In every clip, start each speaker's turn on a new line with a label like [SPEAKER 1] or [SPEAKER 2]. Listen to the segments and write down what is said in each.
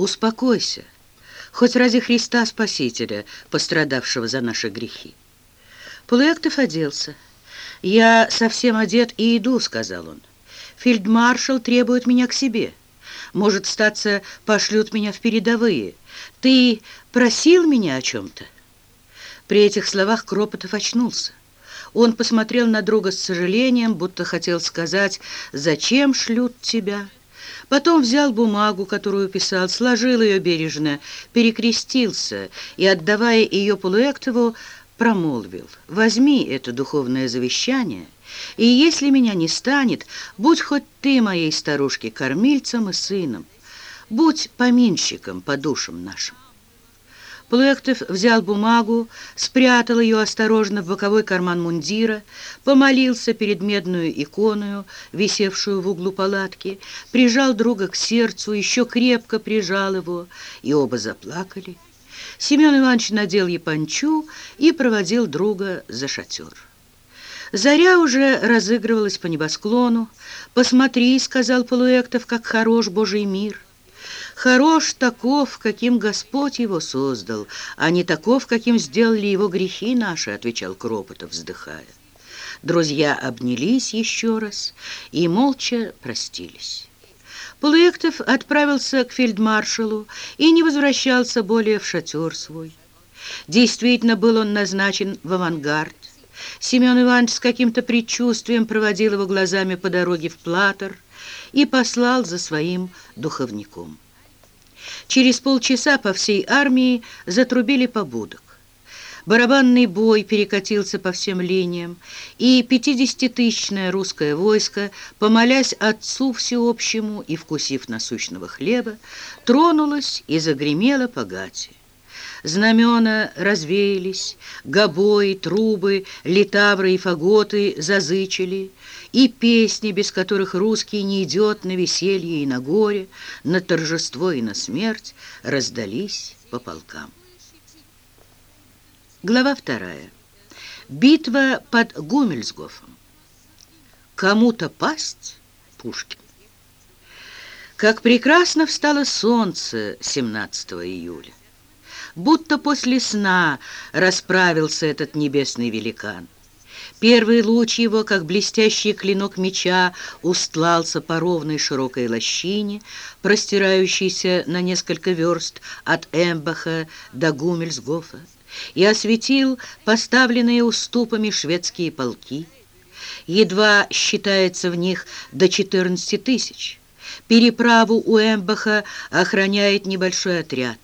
[SPEAKER 1] Успокойся, хоть ради Христа Спасителя, пострадавшего за наши грехи. Полуэктов оделся. «Я совсем одет и иду», — сказал он. «Фельдмаршал требует меня к себе. Может, статься, пошлют меня в передовые. Ты просил меня о чем-то?» При этих словах Кропотов очнулся. Он посмотрел на друга с сожалением, будто хотел сказать «Зачем шлют тебя?» Потом взял бумагу, которую писал, сложил ее бережно, перекрестился и, отдавая ее Полуэктову, промолвил «Возьми это духовное завещание, и если меня не станет, будь хоть ты моей старушке кормильцем и сыном, будь поминщиком по душам нашим». Плехтов взял бумагу, спрятал ее осторожно в боковой карман мундира, помолился перед медную иконою, висевшую в углу палатки, прижал друга к сердцу, еще крепко прижал его, и оба заплакали. Семен Иванович надел япончу и проводил друга за шатер. Заря уже разыгрывалась по небосклону. «Посмотри», — сказал Полуэктов, — «как хорош Божий мир». Хорош таков, каким Господь его создал, а не таков, каким сделали его грехи наши, отвечал Кропотов, вздыхая. Друзья обнялись еще раз и молча простились. Полуэктов отправился к фельдмаршалу и не возвращался более в шатер свой. Действительно, был он назначен в авангард. Семен Иванович с каким-то предчувствием проводил его глазами по дороге в Платер и послал за своим духовником. Через полчаса по всей армии затрубили побудок. Барабанный бой перекатился по всем линиям, и пятидесятитысячное русское войско, помолясь Отцу Всеобщему и вкусив насущного хлеба, тронулось и загремело по гате. Знамена развеялись, гобои, трубы, литавры и фаготы зазычили, и песни, без которых русский не идет на веселье и на горе, на торжество и на смерть, раздались по полкам. Глава вторая. Битва под Гумельсгофом. Кому-то пасть Пушкин. Как прекрасно встало солнце 17 июля. Будто после сна расправился этот небесный великан. Первый луч его, как блестящий клинок меча, устлался по ровной широкой лощине, простирающейся на несколько верст от Эмбаха до Гумельсгофа, и осветил поставленные уступами шведские полки. Едва считается в них до 14 тысяч. Переправу у Эмбаха охраняет небольшой отряд.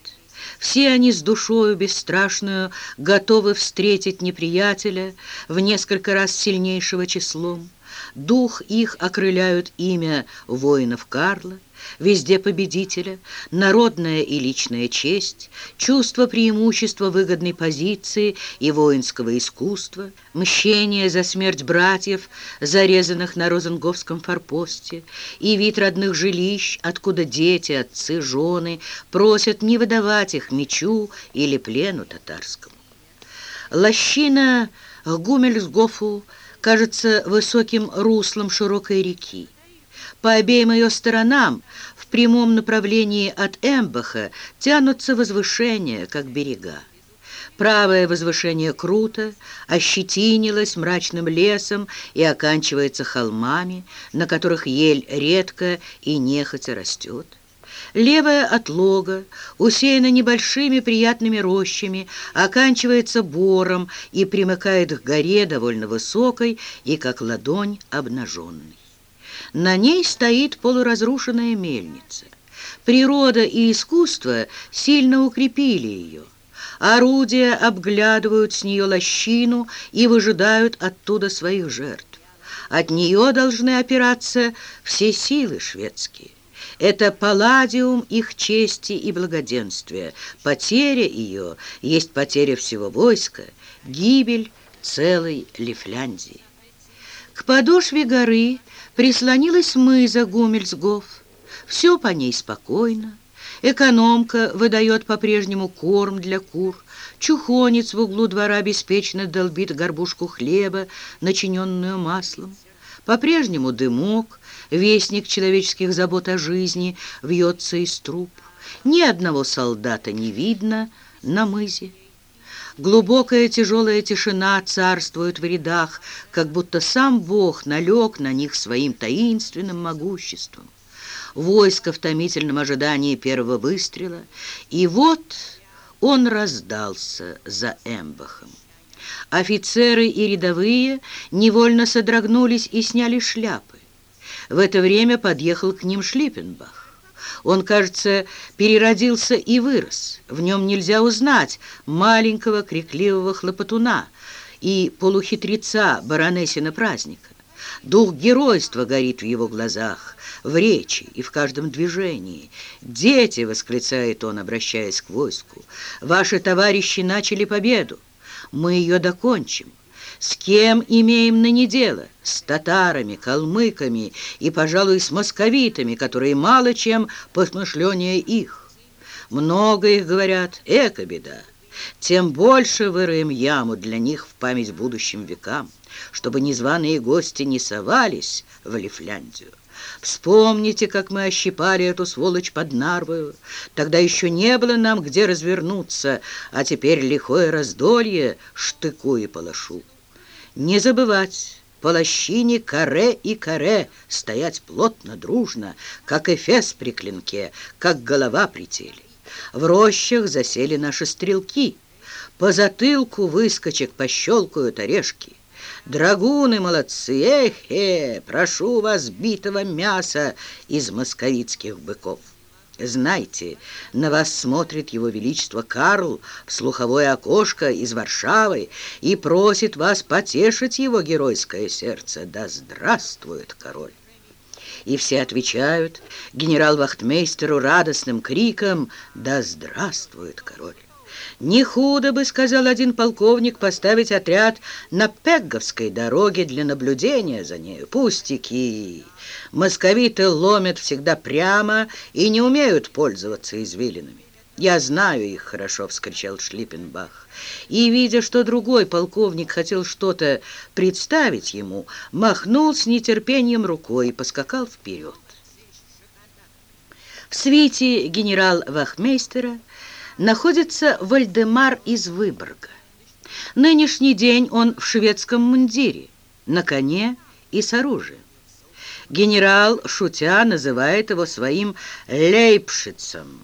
[SPEAKER 1] Все они с душою бесстрашную готовы встретить неприятеля в несколько раз сильнейшего числом. Дух их окрыляют имя воинов Карла, везде победителя, народная и личная честь, чувство преимущества выгодной позиции и воинского искусства, мщение за смерть братьев, зарезанных на Розенговском форпосте, и вид родных жилищ, откуда дети, отцы, жены просят не выдавать их мечу или плену татарскому. Лощина Гумельсгофу кажется высоким руслом широкой реки. По обеим ее сторонам, в прямом направлении от Эмбаха, тянутся возвышения, как берега. Правое возвышение круто, ощетинилось мрачным лесом и оканчивается холмами, на которых ель редко и нехотя растет. Левая отлога, усеяна небольшими приятными рощами, оканчивается бором и примыкает к горе довольно высокой и как ладонь обнаженной. На ней стоит полуразрушенная мельница. Природа и искусство сильно укрепили ее. Орудия обглядывают с нее лощину и выжидают оттуда своих жертв. От нее должны опираться все силы шведские. Это палладиум их чести и благоденствия. Потеря ее есть потеря всего войска, гибель целой Лифляндии. К подошве горы прислонилась мыза Гумельсгоф. Все по ней спокойно. Экономка выдает по-прежнему корм для кур. Чухонец в углу двора беспечно долбит горбушку хлеба, начиненную маслом. По-прежнему дымок, вестник человеческих забот о жизни, вьется из труб. Ни одного солдата не видно на мызе. Глубокая тяжелая тишина царствует в рядах, как будто сам Бог налег на них своим таинственным могуществом. Войско в томительном ожидании первого выстрела, и вот он раздался за Эмбахом. Офицеры и рядовые невольно содрогнулись и сняли шляпы. В это время подъехал к ним Шлиппенбах. Он, кажется, переродился и вырос. В нем нельзя узнать маленького крикливого хлопотуна и полухитреца баронессина праздника. Дух геройства горит в его глазах, в речи и в каждом движении. «Дети!» — восклицает он, обращаясь к войску. «Ваши товарищи начали победу. Мы ее докончим. С кем имеем ныне дело? С татарами, калмыками и, пожалуй, с московитами, которые мало чем посмышленнее их. Много их говорят, эко беда. Тем больше выроем яму для них в память будущим векам, чтобы незваные гости не совались в Лифляндию. Вспомните, как мы ощипали эту сволочь под Нарвою. Тогда еще не было нам где развернуться, а теперь лихое раздолье штыку и палашу. Не забывать, по лощине каре и каре стоять плотно, дружно, как эфес при клинке, как голова при теле. В рощах засели наши стрелки, по затылку выскочек пощелкают орешки. Драгуны молодцы, эхе, прошу вас битого мяса из московицких быков. Знайте, на вас смотрит его величество Карл в слуховое окошко из Варшавы и просит вас потешить его геройское сердце. Да здравствует король! И все отвечают генерал-вахтмейстеру радостным криком «Да здравствует король!» Не худо бы, сказал один полковник, поставить отряд на Пегговской дороге для наблюдения за нею. Пустяки! Московиты ломят всегда прямо и не умеют пользоваться извилинами. «Я знаю их хорошо», — вскричал Шлиппенбах. И, видя, что другой полковник хотел что-то представить ему, махнул с нетерпением рукой и поскакал вперед. В свите генерал-вахмейстера находится Вальдемар из Выборга. Нынешний день он в шведском мундире, на коне и с оружием. Генерал, шутя, называет его своим лейбшицем.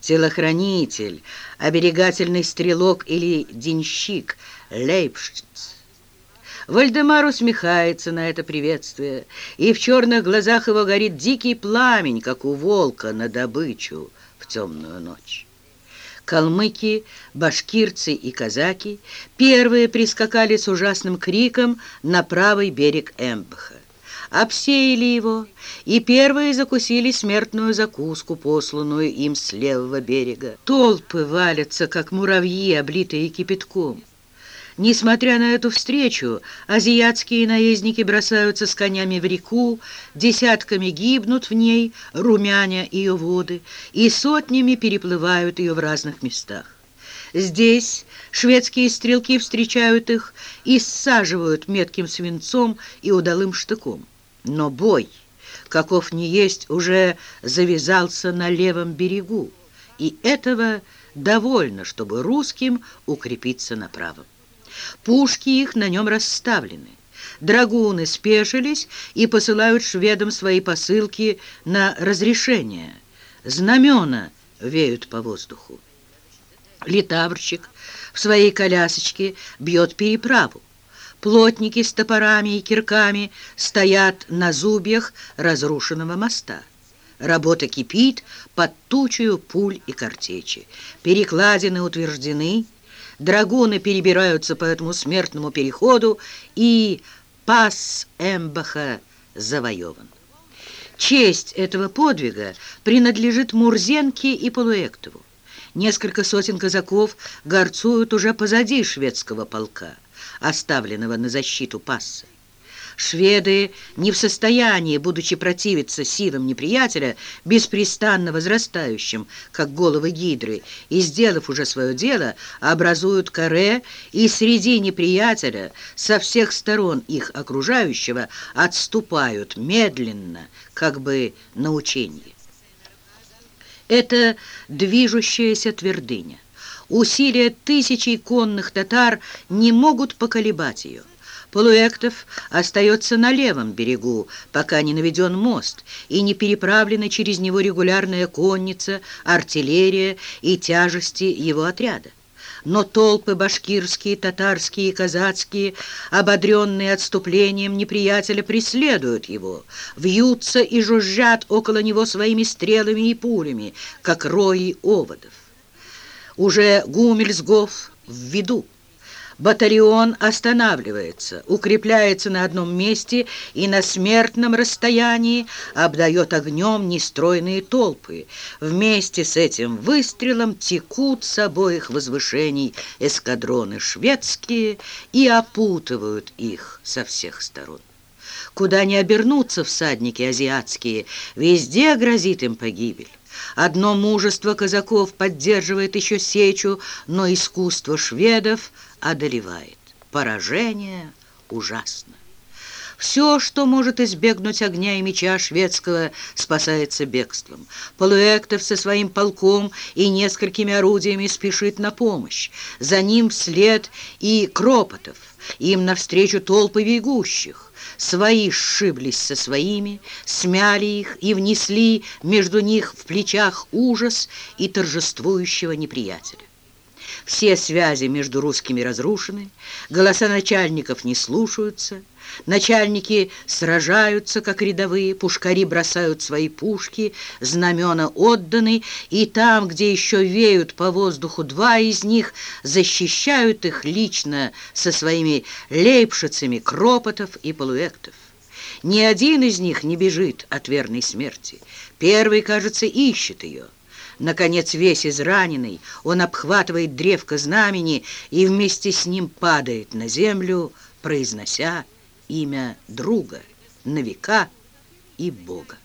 [SPEAKER 1] Телохранитель, оберегательный стрелок или денщик, лейбшиц. Вальдемар усмехается на это приветствие, и в черных глазах его горит дикий пламень, как у волка на добычу в темную ночь. Калмыки, башкирцы и казаки первые прискакали с ужасным криком на правый берег Эмбаха. Обсеяли его, и первые закусили смертную закуску, посланную им с левого берега. Толпы валятся, как муравьи, облитые кипятком. Несмотря на эту встречу, азиатские наездники бросаются с конями в реку, десятками гибнут в ней, румяня ее воды, и сотнями переплывают ее в разных местах. Здесь шведские стрелки встречают их и саживают метким свинцом и удалым штыком. Но бой, каков ни есть, уже завязался на левом берегу, и этого довольно, чтобы русским укрепиться на правом. Пушки их на нем расставлены. Драгуны спешились и посылают шведам свои посылки на разрешение. Знамена веют по воздуху. Литаврщик в своей колясочке бьет переправу. Плотники с топорами и кирками стоят на зубьях разрушенного моста. Работа кипит под тучью пуль и картечи. Перекладины утверждены, драгуны перебираются по этому смертному переходу, и пас Эмбаха завоеван. Честь этого подвига принадлежит Мурзенке и Полуэктову. Несколько сотен казаков горцуют уже позади шведского полка, оставленного на защиту пасса. Шведы не в состоянии, будучи противиться силам неприятеля, беспрестанно возрастающим, как головы гидры, и, сделав уже свое дело, образуют каре, и среди неприятеля, со всех сторон их окружающего, отступают медленно, как бы на ученье. Это движущаяся твердыня. Усилия тысячей конных татар не могут поколебать ее. Полуэктов остается на левом берегу, пока не наведен мост, и не переправлена через него регулярная конница, артиллерия и тяжести его отряда но толпы башкирские, татарские и казацкие, ободренные отступлением неприятеля, преследуют его, вьются и жужжат около него своими стрелами и пулями, как рои оводов. Уже Гумельсгоф в виду. Батальон останавливается, укрепляется на одном месте и на смертном расстоянии обдает огнем нестройные толпы. Вместе с этим выстрелом текут с обоих возвышений эскадроны шведские и опутывают их со всех сторон. Куда ни обернутся всадники азиатские, везде грозит им погибель. Одно мужество казаков поддерживает еще сечу, но искусство шведов одолевает. Поражение ужасно. Все, что может избегнуть огня и меча шведского, спасается бегством. Полуэктов со своим полком и несколькими орудиями спешит на помощь. За ним вслед и Кропотов, им навстречу толпы бегущих. Свои сшиблись со своими, смяли их и внесли между них в плечах ужас и торжествующего неприятеля. Все связи между русскими разрушены, голоса начальников не слушаются, начальники сражаются, как рядовые, пушкари бросают свои пушки, знамена отданы, и там, где еще веют по воздуху два из них, защищают их лично со своими лейпшицами Кропотов и Полуэктов. Ни один из них не бежит от верной смерти. Первый, кажется, ищет ее. Наконец, весь израненный, он обхватывает древко знамени и вместе с ним падает на землю, произнося имя друга, на века и Бога.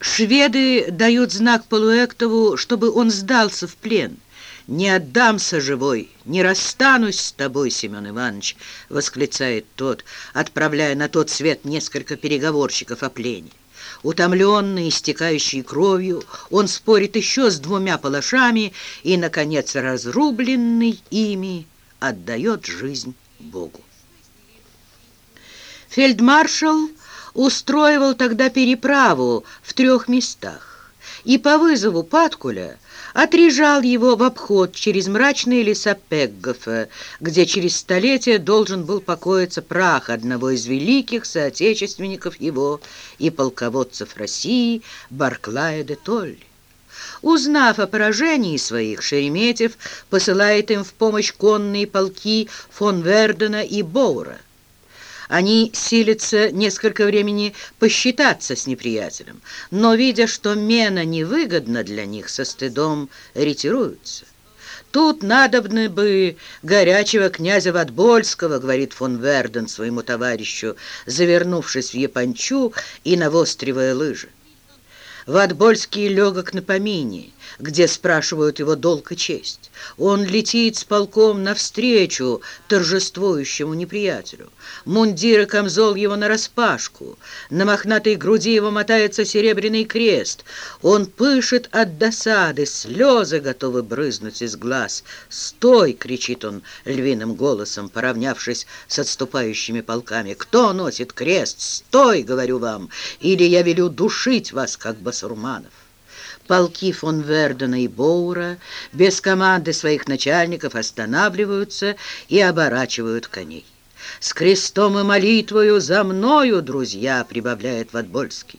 [SPEAKER 1] Шведы дают знак Полуэктову, чтобы он сдался в плен. «Не отдамся живой, не расстанусь с тобой, Семен Иванович», — восклицает тот, отправляя на тот свет несколько переговорщиков о плене. Утомленный, истекающий кровью, он спорит еще с двумя палашами и, наконец, разрубленный ими, отдает жизнь Богу. Фельдмаршал устроивал тогда переправу в трех местах, и по вызову Паткуля отрежал его в обход через мрачные леса Пеггофа, где через столетия должен был покоиться прах одного из великих соотечественников его и полководцев России Барклая де Толли. Узнав о поражении своих, Шереметьев посылает им в помощь конные полки фон Вердена и Боура. Они силятся несколько времени посчитаться с неприятелем, но, видя, что мена невыгодна для них, со стыдом ретируются. «Тут надобны бы горячего князя Ватбольского», — говорит фон Верден своему товарищу, завернувшись в япончу и навостривая лыжи. Ватбольский легок на помине, где спрашивают его долг и честь. Он летит с полком навстречу торжествующему неприятелю. Мундир и камзол его нараспашку. На мохнатой груди его мотается серебряный крест. Он пышет от досады, слезы готовы брызнуть из глаз. «Стой!» — кричит он львиным голосом, поравнявшись с отступающими полками. «Кто носит крест? Стой!» — говорю вам, или я велю душить вас, как басурманов полки фон Вердена и Боура без команды своих начальников останавливаются и оборачивают коней. «С крестом и молитвою за мною, друзья!» — прибавляет Ватбольский.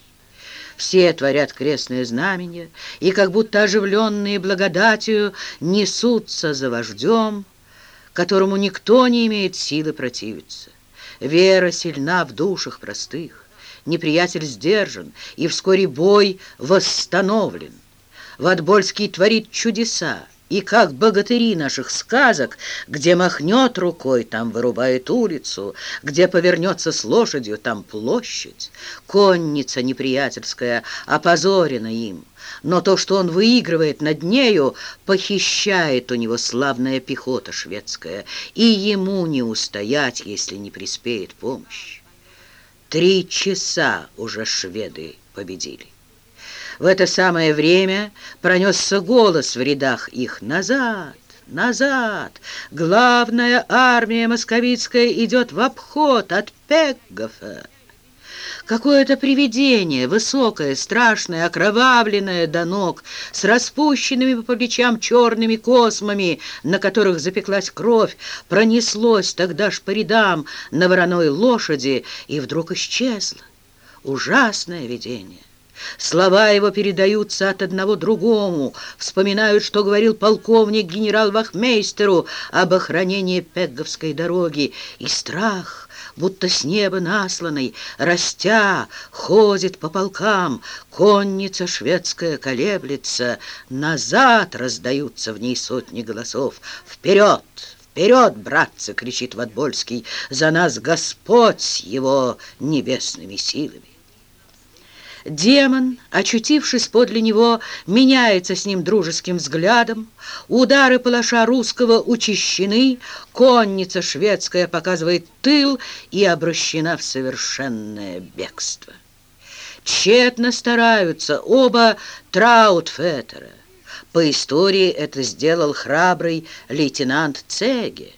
[SPEAKER 1] Все творят крестное знамение и, как будто оживленные благодатью, несутся за вождем, которому никто не имеет силы противиться. Вера сильна в душах простых неприятель сдержан, и вскоре бой восстановлен. Ватбольский творит чудеса, и как богатыри наших сказок, где махнет рукой, там вырубает улицу, где повернется с лошадью, там площадь. Конница неприятельская опозорена им, но то, что он выигрывает над нею, похищает у него славная пехота шведская, и ему не устоять, если не приспеет помощь. Три часа уже шведы победили. В это самое время пронесся голос в рядах их «Назад! Назад! Главная армия московицкая идет в обход от Пеггофа!» Какое-то привидение, высокое, страшное, окровавленное до ног, с распущенными по плечам черными космами, на которых запеклась кровь, пронеслось тогда ж по рядам на вороной лошади и вдруг исчезло. Ужасное видение. Слова его передаются от одного другому, вспоминают, что говорил полковник генерал Вахмейстеру об охранении Пегговской дороги, и страх, будто с неба насланный, растя, ходит по полкам, конница шведская колеблется, назад раздаются в ней сотни голосов, вперед! «Вперед, братцы!» — кричит Ватбольский. «За нас Господь с его небесными силами!» Демон, очутившись подле него, меняется с ним дружеским взглядом. Удары палаша русского учащены, конница шведская показывает тыл и обращена в совершенное бегство. Тщетно стараются оба Траутфеттера. По истории это сделал храбрый лейтенант Цеге.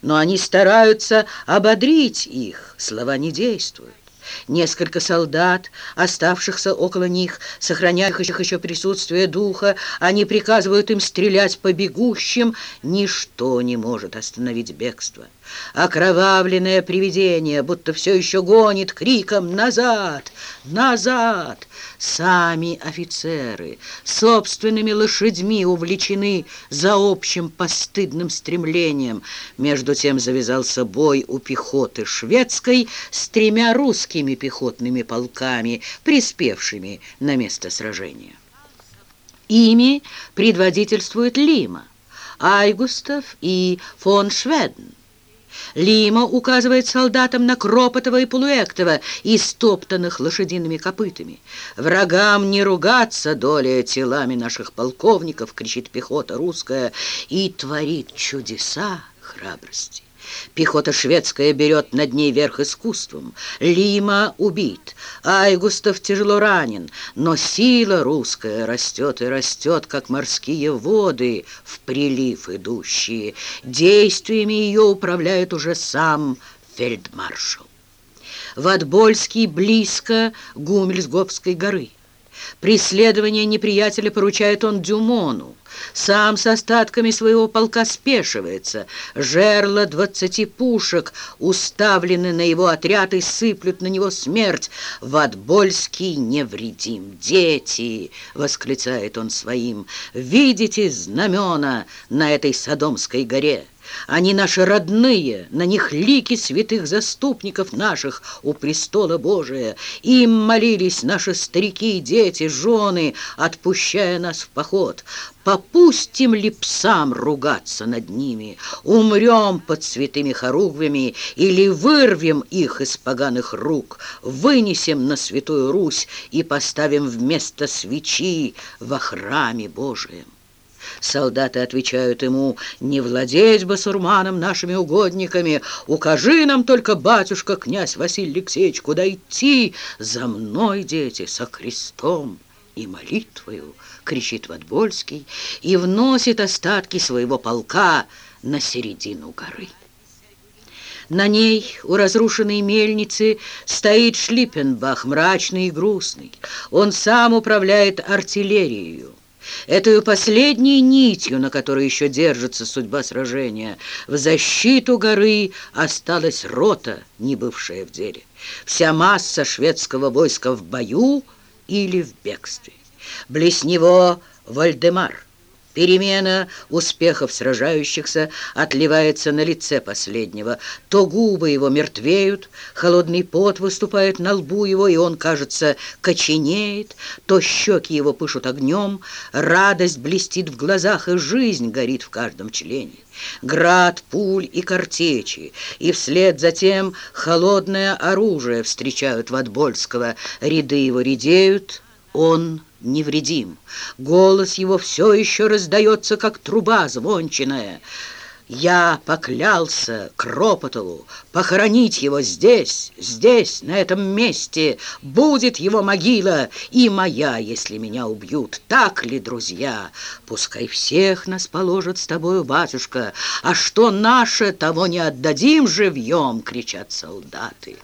[SPEAKER 1] Но они стараются ободрить их, слова не действуют. Несколько солдат, оставшихся около них, сохраняющих еще присутствие духа, они приказывают им стрелять по бегущим. Ничто не может остановить бегство. Окровавленное привидение, будто все еще гонит криком «Назад! Назад!» Сами офицеры собственными лошадьми увлечены за общим постыдным стремлением. Между тем завязался бой у пехоты шведской с тремя русскими пехотными полками, приспевшими на место сражения. Ими предводительствует Лима, Айгустов и фон Шведен. Лима указывает солдатам на Кропотова и Полуэктова, истоптанных лошадиными копытами. «Врагам не ругаться доля телами наших полковников!» — кричит пехота русская и творит чудеса храбрости. Пехота шведская берет над ней верх искусством. Лима убит, Айгустов тяжело ранен, но сила русская растет и растет, как морские воды в прилив идущие. Действиями ее управляет уже сам фельдмаршал. Ватбольский близко Гумельсговской горы. Преследование неприятеля поручает он Дюмону. Сам с остатками своего полка спешивается. Жерла двадцати пушек уставлены на его отряд и сыплют на него смерть. Ватбольский невредим. «Дети!» — восклицает он своим. «Видите знамена на этой Содомской горе?» Они наши родные, на них лики святых заступников наших у престола Божия. Им молились наши старики, дети, жены, отпущая нас в поход. Попустим ли псам ругаться над ними? Умрем под святыми хоругвями или вырвем их из поганых рук, вынесем на святую Русь и поставим вместо свечи во храме Божием? Солдаты отвечают ему, «Не владеть басурманом нашими угодниками! Укажи нам только, батюшка, князь Василий Алексеевич, куда идти! За мной, дети, со крестом и молитвою!» — кричит Ватбольский и вносит остатки своего полка на середину горы. На ней, у разрушенной мельницы, стоит Шлиппенбах, мрачный и грустный. Он сам управляет артиллерией. Эту последней нитью, на которой еще держится судьба сражения, в защиту горы осталась рота, не бывшая в деле. Вся масса шведского войска в бою или в бегстве. Близ него Вальдемар. Перемена успехов сражающихся отливается на лице последнего. То губы его мертвеют, холодный пот выступает на лбу его, и он, кажется, коченеет, то щеки его пышут огнем, радость блестит в глазах, и жизнь горит в каждом члене. Град, пуль и картечи, и вслед за тем холодное оружие встречают Ватбольского. Ряды его редеют, он невредим. Голос его все еще раздается, как труба звончиная. Я поклялся Кропотову похоронить его здесь, здесь, на этом месте. Будет его могила и моя, если меня убьют. Так ли, друзья? Пускай всех нас положат с тобою, батюшка. А что наше, того не отдадим живьем, кричат солдаты.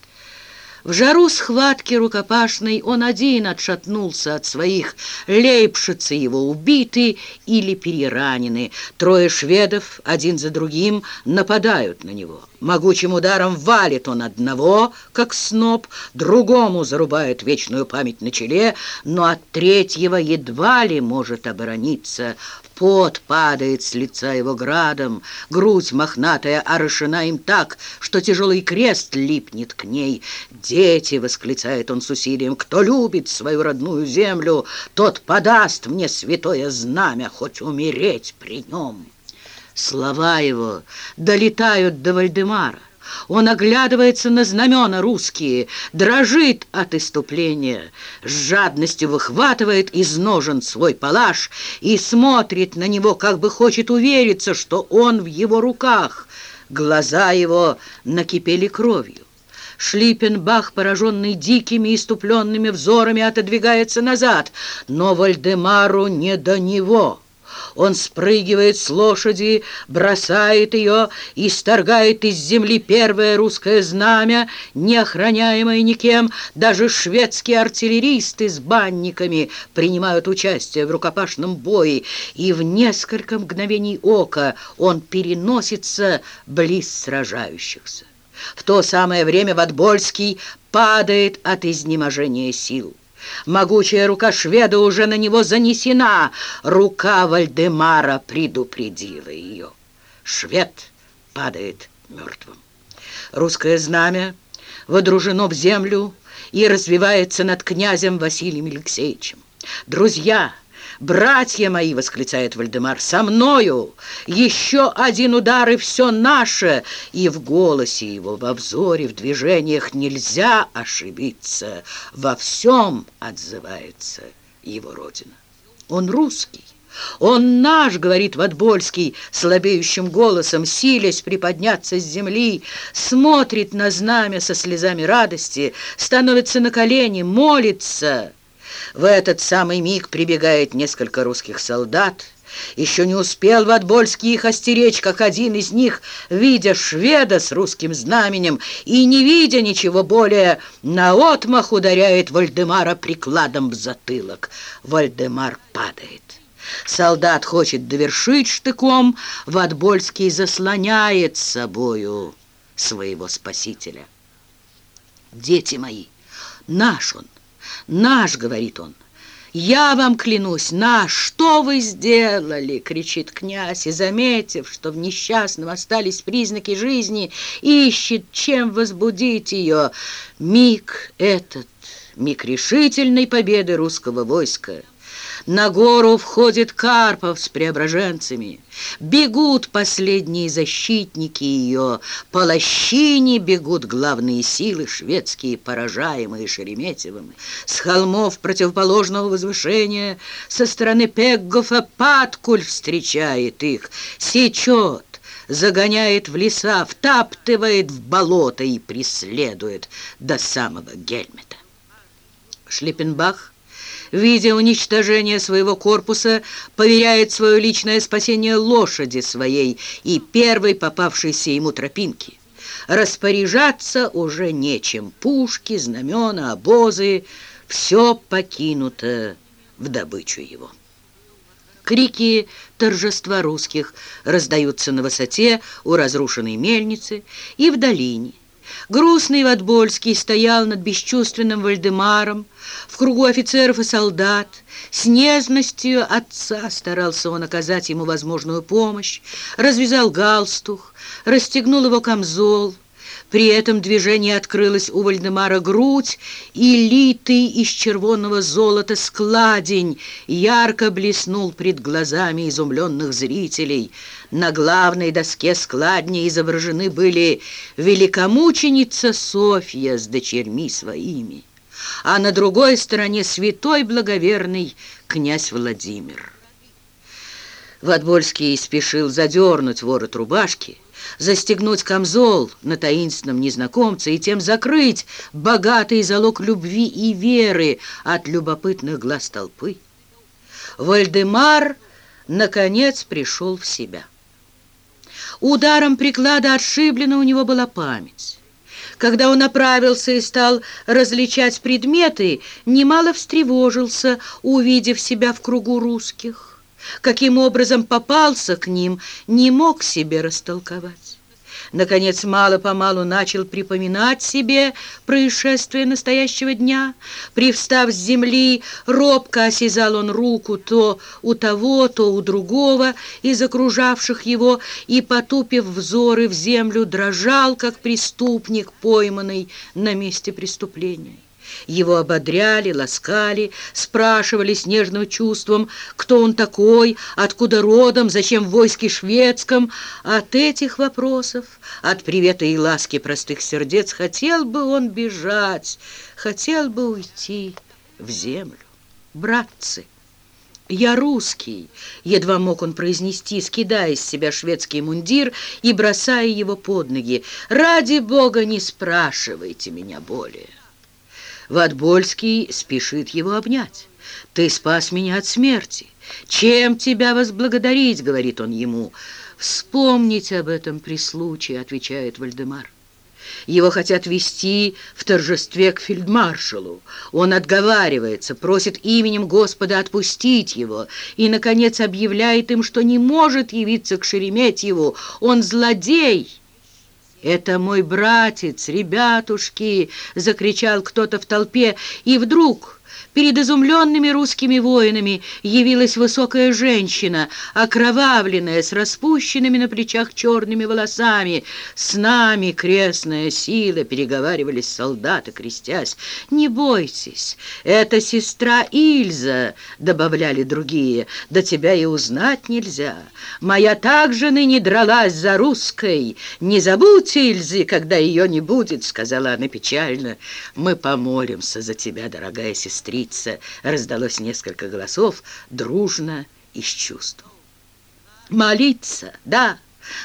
[SPEAKER 1] В жару схватки рукопашной он один отшатнулся от своих, лейпшицы его убиты или переранены. Трое шведов один за другим нападают на него. Могучим ударом валит он одного, как сноб, другому зарубает вечную память на челе, но от третьего едва ли может оборониться. Пот падает с лица его градом, грудь мохнатая орошена им так, что тяжелый крест липнет к ней. «Дети!» — восклицает он с усилием. «Кто любит свою родную землю, тот подаст мне святое знамя, хоть умереть при нем». Слова его долетают до Вальдемара. Он оглядывается на знамена русские, дрожит от иступления, с жадностью выхватывает из ножен свой палаш и смотрит на него, как бы хочет увериться, что он в его руках. Глаза его накипели кровью. Шлиппенбах, пораженный дикими иступленными взорами, отодвигается назад, но Вальдемару не до него. Он спрыгивает с лошади, бросает ее и сторгает из земли первое русское знамя, не охраняемое никем. Даже шведские артиллеристы с банниками принимают участие в рукопашном бое, и в несколько мгновений ока он переносится близ сражающихся. В то самое время Ватбольский падает от изнеможения сил. Могучая рука шведа уже на него занесена. Рука Вальдемара предупредила ее. Швед падает мертвым. Русское знамя водружено в землю и развивается над князем Василием Алексеевичем. Друзья! «Братья мои!» — восклицает Вальдемар. «Со мною! Еще один удар, и все наше!» И в голосе его, во взоре, в движениях нельзя ошибиться. Во всем отзывается его родина. Он русский. «Он наш!» — говорит Ватбольский слабеющим голосом, силясь приподняться с земли, смотрит на знамя со слезами радости, становится на колени, молится — в этот самый миг прибегает несколько русских солдат. Еще не успел Ватбольский их остеречь, как один из них, видя шведа с русским знаменем и не видя ничего более, наотмах ударяет Вальдемара прикладом в затылок. Вальдемар падает. Солдат хочет довершить штыком, Ватбольский заслоняет собою своего спасителя. «Дети мои, наш он!» «Наш!» — говорит он. «Я вам клянусь, наш! Что вы сделали?» — кричит князь, и, заметив, что в несчастном остались признаки жизни, ищет, чем возбудить ее. Миг этот, миг решительной победы русского войска — на гору входит Карпов с преображенцами. Бегут последние защитники ее. По лощине бегут главные силы шведские, поражаемые Шереметьевым. С холмов противоположного возвышения со стороны Пеггофа Паткуль встречает их, сечет, загоняет в леса, втаптывает в болото и преследует до самого Гельмета. Шлиппенбах видя уничтожение своего корпуса, поверяет свое личное спасение лошади своей и первой попавшейся ему тропинки. Распоряжаться уже нечем. Пушки, знамена, обозы — все покинуто в добычу его. Крики торжества русских раздаются на высоте у разрушенной мельницы и в долине. Грустный Ватбольский стоял над бесчувственным Вальдемаром, в кругу офицеров и солдат. С нежностью отца старался он оказать ему возможную помощь, развязал галстух, расстегнул его камзол, при этом движении открылась у Вальдемара грудь, и литый из червонного золота складень ярко блеснул пред глазами изумленных зрителей. На главной доске складни изображены были великомученица Софья с дочерьми своими, а на другой стороне святой благоверный князь Владимир. Ватбольский спешил задернуть ворот рубашки, застегнуть камзол на таинственном незнакомце и тем закрыть богатый залог любви и веры от любопытных глаз толпы. Вальдемар, наконец, пришел в себя. Ударом приклада отшиблена у него была память. Когда он направился и стал различать предметы, немало встревожился, увидев себя в кругу русских. Каким образом попался к ним, не мог себе растолковать. Наконец, мало-помалу начал припоминать себе происшествие настоящего дня. Привстав с земли, робко осязал он руку то у того, то у другого из окружавших его, и, потупив взоры в землю, дрожал, как преступник, пойманный на месте преступления. Его ободряли, ласкали, спрашивали с нежным чувством, кто он такой, откуда родом, зачем в войске шведском. От этих вопросов, от привета и ласки простых сердец, хотел бы он бежать, хотел бы уйти в землю. Братцы! «Я русский!» — едва мог он произнести, скидая из себя шведский мундир и бросая его под ноги. «Ради Бога, не спрашивайте меня более!» Ватбольский спешит его обнять. «Ты спас меня от смерти. Чем тебя возблагодарить?» — говорит он ему. «Вспомнить об этом при случае», — отвечает Вальдемар. Его хотят вести в торжестве к фельдмаршалу. Он отговаривается, просит именем Господа отпустить его и, наконец, объявляет им, что не может явиться к Шереметьеву. Он злодей, «Это мой братец, ребятушки!» — закричал кто-то в толпе, и вдруг... Перед изумленными русскими воинами явилась высокая женщина, окровавленная, с распущенными на плечах черными волосами. «С нами, крестная сила!» — переговаривались солдаты, крестясь. «Не бойтесь, это сестра Ильза!» — добавляли другие. «Да тебя и узнать нельзя. Моя также ныне дралась за русской. Не забудь Ильзы, когда ее не будет!» — сказала она печально. «Мы помолимся за тебя, дорогая сестрица!» Молиться!» Раздалось несколько голосов, дружно и с чувством. «Молиться, да!»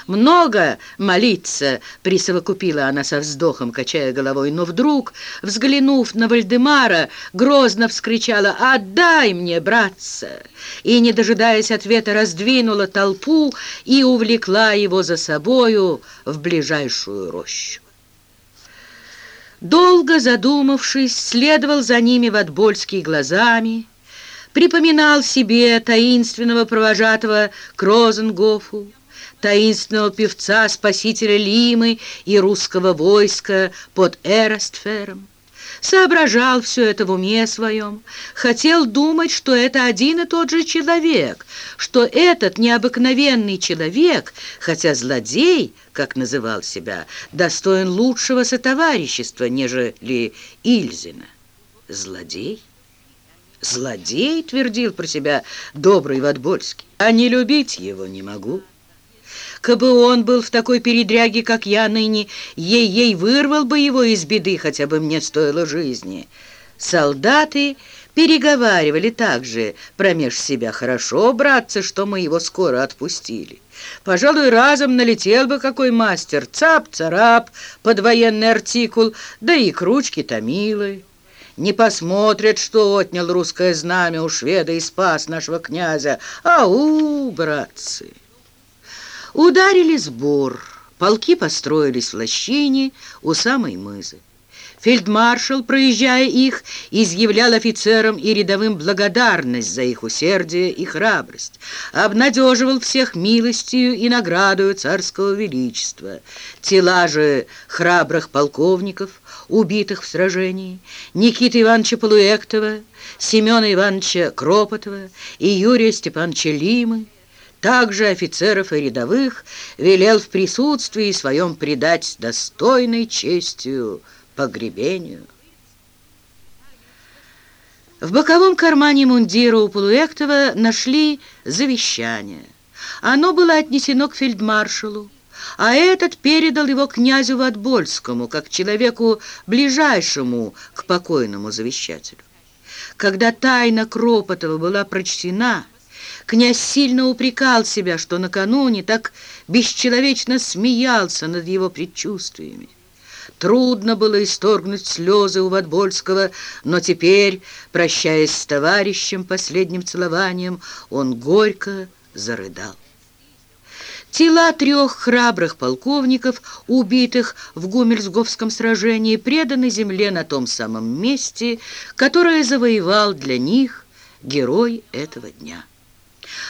[SPEAKER 1] «Много молиться!» — присовокупила она со вздохом, качая головой. Но вдруг, взглянув на Вальдемара, грозно вскричала «Отдай мне, братца!» И, не дожидаясь ответа, раздвинула толпу и увлекла его за собою в ближайшую рощу. Долго задумавшись, следовал за ними Ватбольский глазами, припоминал себе таинственного провожатого Крозенгофу, таинственного певца, спасителя Лимы и русского войска под Эростфером соображал все это в уме своем, хотел думать, что это один и тот же человек, что этот необыкновенный человек, хотя злодей, как называл себя, достоин лучшего сотоварищества, нежели Ильзина. Злодей? Злодей, твердил про себя добрый Ватбольский, а не любить его не могу. Кабы он был в такой передряге, как я ныне, ей-ей вырвал бы его из беды, хотя бы мне стоило жизни. Солдаты переговаривали также промеж себя. Хорошо, братцы, что мы его скоро отпустили. Пожалуй, разом налетел бы какой мастер, цап-царап, под военный артикул, да и к ручке томилы. Не посмотрят, что отнял русское знамя у шведа и спас нашего князя. Ау, братцы! Ударили сбор, полки построились в лощине у самой мызы. Фельдмаршал, проезжая их, изъявлял офицерам и рядовым благодарность за их усердие и храбрость, обнадеживал всех милостью и наградою царского величества. Тела же храбрых полковников, убитых в сражении, Никиты Ивановича Полуэктова, Семена Ивановича Кропотова и Юрия Степановича Лимы, также офицеров и рядовых, велел в присутствии своем предать достойной честью погребению. В боковом кармане мундира у Полуэктова нашли завещание. Оно было отнесено к фельдмаршалу, а этот передал его князю Ватбольскому, как человеку ближайшему к покойному завещателю. Когда тайна Кропотова была прочтена, Князь сильно упрекал себя, что накануне так бесчеловечно смеялся над его предчувствиями. Трудно было исторгнуть слезы у Ватбольского, но теперь, прощаясь с товарищем последним целованием, он горько зарыдал. Тела трех храбрых полковников, убитых в Гумельсговском сражении, преданы земле на том самом месте, которое завоевал для них герой этого дня.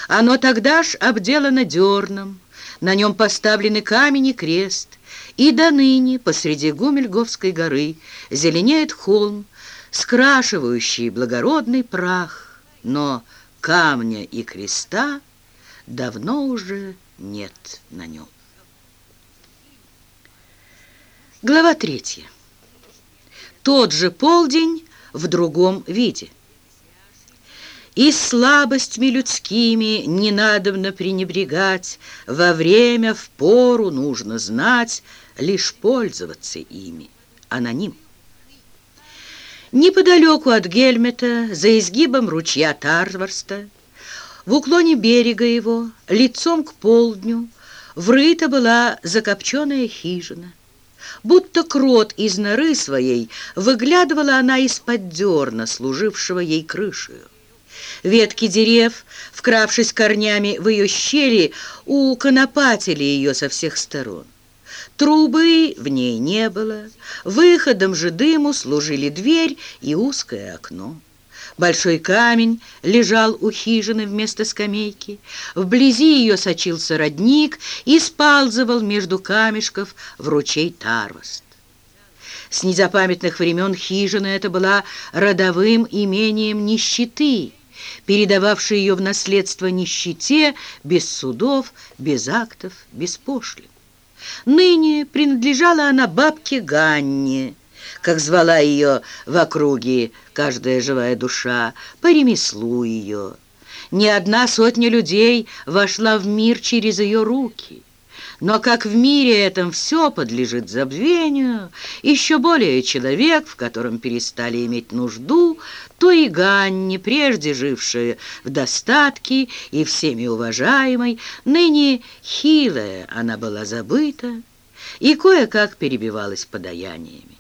[SPEAKER 1] Оно тогда ж обделано дерном, на нем поставлены камень и крест, и до ныне посреди Гумельговской горы зеленеет холм, скрашивающий благородный прах, но камня и креста давно уже нет на нем. Глава третья. Тот же полдень в другом виде – и слабостями людскими не надобно пренебрегать, Во время, в пору нужно знать, Лишь пользоваться ими. Аноним. Неподалеку от Гельмета, за изгибом ручья Тарварста, в уклоне берега его, лицом к полдню, врыта была закопченная хижина. Будто крот из норы своей выглядывала она из-под дерна, служившего ей крышею. Ветки дерев, вкравшись корнями в ее щели, уконопатили ее со всех сторон. Трубы в ней не было, выходом же дыму служили дверь и узкое окно. Большой камень лежал у хижины вместо скамейки. Вблизи ее сочился родник и сползывал между камешков в ручей Тарваст. С незапамятных времен хижина эта была родовым имением нищеты, передававший ее в наследство нищете, без судов, без актов, без пошлин. Ныне принадлежала она бабке Ганне, как звала ее в округе каждая живая душа, по ремеслу ее. Ни одна сотня людей вошла в мир через ее руки. Но как в мире этом все подлежит забвению, еще более человек, в котором перестали иметь нужду, то и Ганни, прежде жившая в достатке и всеми уважаемой, ныне хилая она была забыта и кое-как перебивалась подаяниями.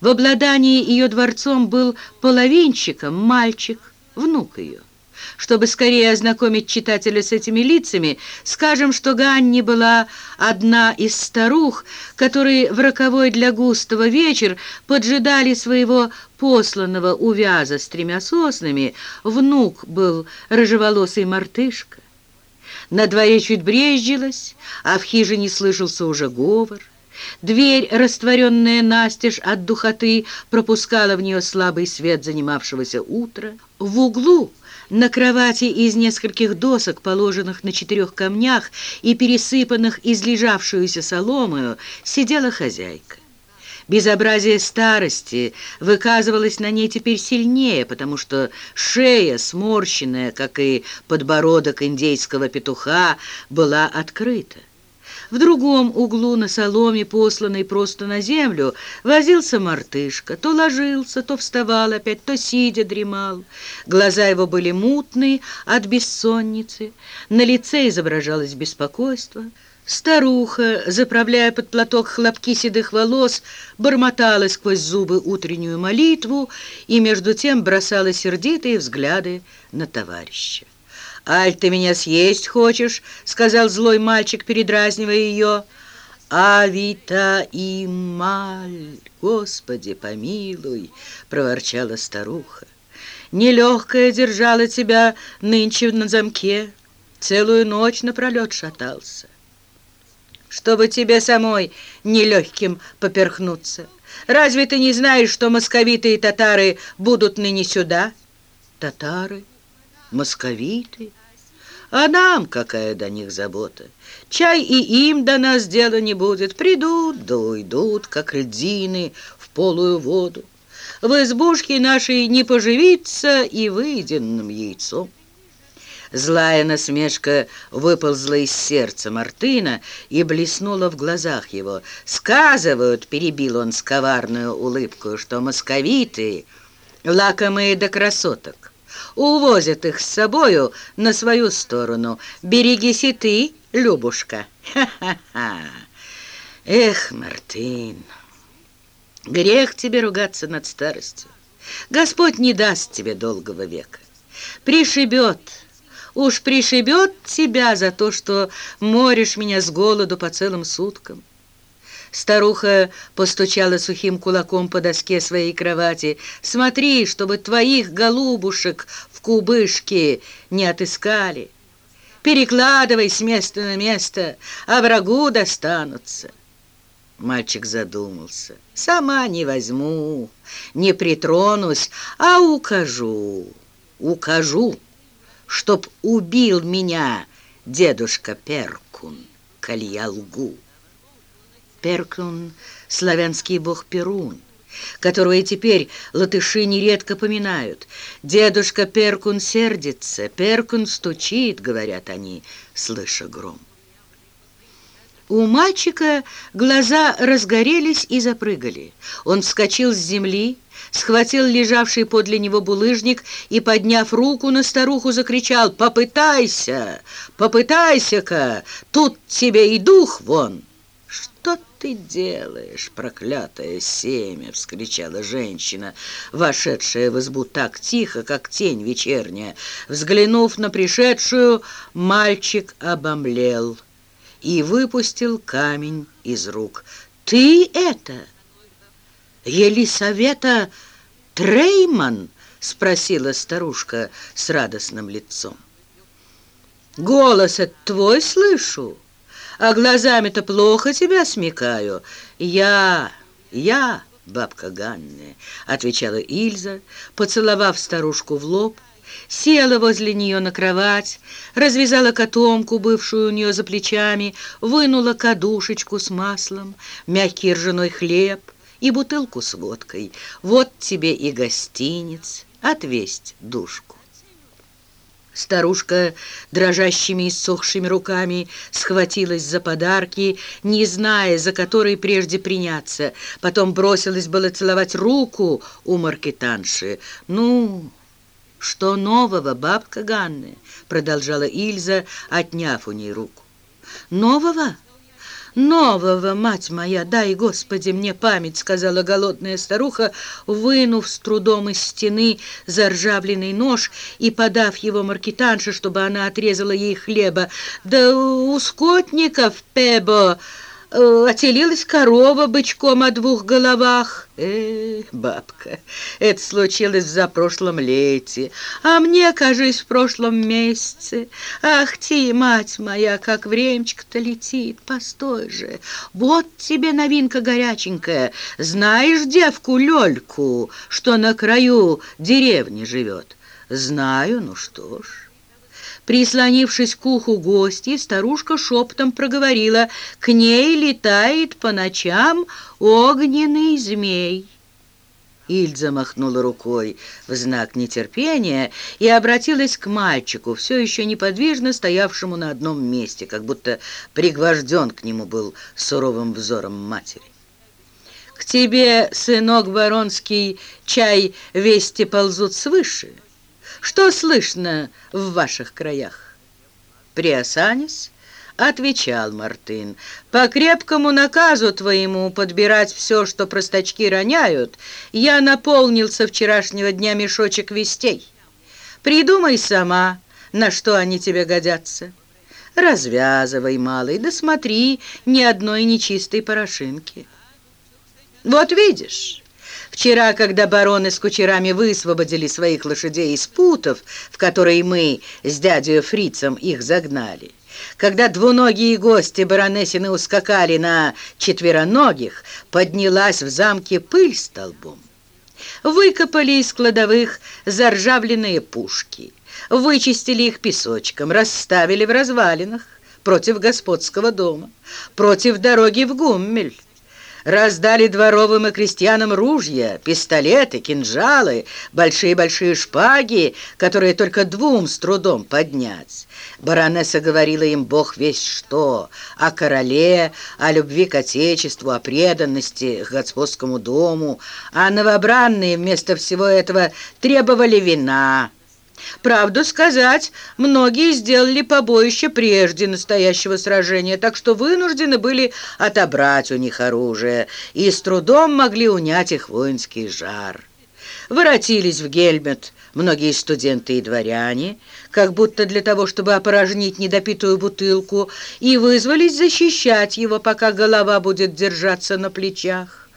[SPEAKER 1] В обладании ее дворцом был половинчиком мальчик, внук ее. Чтобы скорее ознакомить читателя с этими лицами, скажем, что Ганни была одна из старух, которые в роковой для Густава вечер поджидали своего посланного увяза с тремя соснами. Внук был рыжеволосый мартышка. На дворе чуть брезжилось, а в хижине слышался уже говор. Дверь, растворенная настежь от духоты, пропускала в нее слабый свет занимавшегося утра. В углу на кровати из нескольких досок, положенных на четырех камнях и пересыпанных излежавшуюся соломою, сидела хозяйка. Безобразие старости выказывалось на ней теперь сильнее, потому что шея, сморщенная, как и подбородок индейского петуха, была открыта. В другом углу на соломе, посланной просто на землю, возился мартышка. То ложился, то вставал опять, то сидя дремал. Глаза его были мутные от бессонницы. На лице изображалось беспокойство. Старуха, заправляя под платок хлопки седых волос, бормотала сквозь зубы утреннюю молитву и между тем бросала сердитые взгляды на товарища. «Аль, ты меня съесть хочешь?» — сказал злой мальчик, передразнивая ее. «Авита и маль, Господи, помилуй!» — проворчала старуха. «Нелегкая держала тебя нынче на замке, целую ночь напролет шатался. Чтобы тебе самой нелегким поперхнуться. Разве ты не знаешь, что московиты и татары будут ныне сюда?» «Татары? Московиты?» А нам какая до них забота? Чай и им до нас дела не будет. Придут, да уйдут, как льдины в полую воду. В избушке нашей не поживиться и выеденным яйцом. Злая насмешка выползла из сердца Мартына и блеснула в глазах его. «Сказывают», — перебил он с коварную улыбкой, «что московиты лакомые до красоток. Увозят их с собою на свою сторону. Берегись и ты, Любушка. Ха-ха-ха. Эх, Мартын, грех тебе ругаться над старостью. Господь не даст тебе долгого века. Пришибет, уж пришибет тебя за то, что моришь меня с голоду по целым суткам. Старуха постучала сухим кулаком по доске своей кровати. «Смотри, чтобы твоих голубушек в кубышке не отыскали. Перекладывай с места на место, а врагу достанутся». Мальчик задумался. «Сама не возьму, не притронусь, а укажу, укажу, чтоб убил меня дедушка Перкун, коль я лгу». Перкун — славянский бог Перун, которого и теперь латыши нередко поминают. Дедушка Перкун сердится, Перкун стучит, говорят они, слыша гром. У мальчика глаза разгорелись и запрыгали. Он вскочил с земли, схватил лежавший подле него булыжник и, подняв руку на старуху, закричал «Попытайся! Попытайся-ка! Тут тебе и дух вон!» «Что ты делаешь, проклятое семя?» — вскричала женщина, вошедшая в избу так тихо, как тень вечерняя. Взглянув на пришедшую, мальчик обомлел и выпустил камень из рук. «Ты это, Елисавета Трейман?» — спросила старушка с радостным лицом. «Голос от твой слышу?» А глазами-то плохо тебя смекаю. Я, я, бабка Ганна, отвечала Ильза, поцеловав старушку в лоб, села возле нее на кровать, развязала котомку, бывшую у нее за плечами, вынула кадушечку с маслом, мягкий ржаной хлеб и бутылку с водкой. Вот тебе и гостиниц, отвесть душку. Старушка дрожащими и сохшими руками схватилась за подарки, не зная, за который прежде приняться. Потом бросилась было целовать руку у маркетанши. «Ну, что нового, бабка Ганны?» продолжала Ильза, отняв у ней руку. «Нового?» «Нового, мать моя, дай, Господи, мне память!» — сказала голодная старуха, вынув с трудом из стены заржавленный нож и подав его маркетанше, чтобы она отрезала ей хлеба. «Да у скотников, Пебо!» Э, отелилась корова бычком о двух головах. Э, бабка, это случилось в запрошлом лете, а мне, кажись, в прошлом месяце. Ах ты, мать моя, как времечко-то летит, постой же. Вот тебе новинка горяченькая. Знаешь девку Лёльку, что на краю деревни живет? Знаю, ну что ж. Прислонившись к уху гости, старушка шепотом проговорила, «К ней летает по ночам огненный змей». Ильза махнула рукой в знак нетерпения и обратилась к мальчику, все еще неподвижно стоявшему на одном месте, как будто пригвожден к нему был суровым взором матери. «К тебе, сынок баронский, чай вести ползут свыше». Что слышно в ваших краях?» Приосанясь, отвечал Мартын. «По крепкому наказу твоему подбирать все, что простачки роняют, я наполнил со вчерашнего дня мешочек вестей. Придумай сама, на что они тебе годятся. Развязывай, малый, да ни одной нечистой порошинки. Вот видишь...» Вчера, когда бароны с кучерами высвободили своих лошадей из путов, в которые мы с дядей Фрицем их загнали, когда двуногие гости баронессины ускакали на четвероногих, поднялась в замке пыль столбом. Выкопали из кладовых заржавленные пушки, вычистили их песочком, расставили в развалинах против господского дома, против дороги в Гуммель раздали дворовым и крестьянам ружья, пистолеты, кинжалы, большие-большие шпаги, которые только двум с трудом поднять. Баронесса говорила им бог весь что, о короле, о любви к отечеству, о преданности к господскому дому, а новобранные вместо всего этого требовали вина, Правду сказать, многие сделали побоище прежде настоящего сражения, так что вынуждены были отобрать у них оружие и с трудом могли унять их воинский жар. Воротились в Гельмет многие студенты и дворяне, как будто для того, чтобы опорожнить недопитую бутылку, и вызвались защищать его, пока голова будет держаться на плечах.